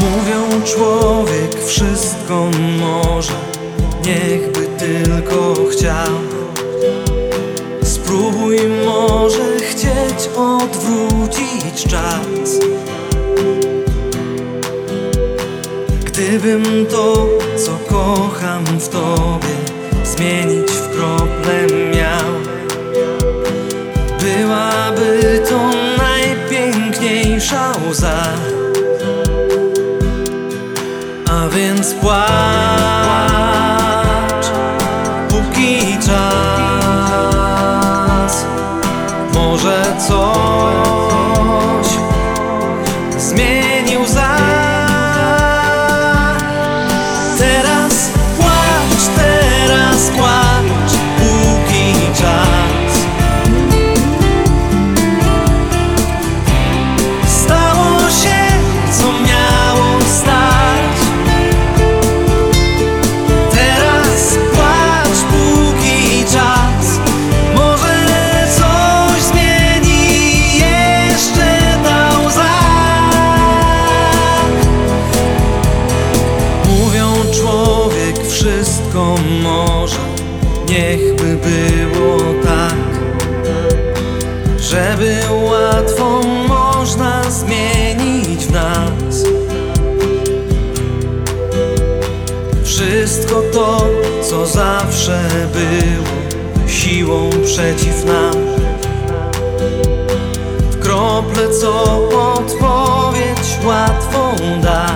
Mówią człowiek wszystko może, niechby tylko chciał. Spróbuj może chcieć odwrócić czas. Gdybym to, co kocham w tobie Zmienić w krople miał. Byłaby to najpiękniejsza łza. A więc płacz wszystko może Niechby było tak Żeby łatwo można zmienić w nas. Wszystko to, co zawsze było Siłą przeciw nam. Krople, co odpowiedź łatwą da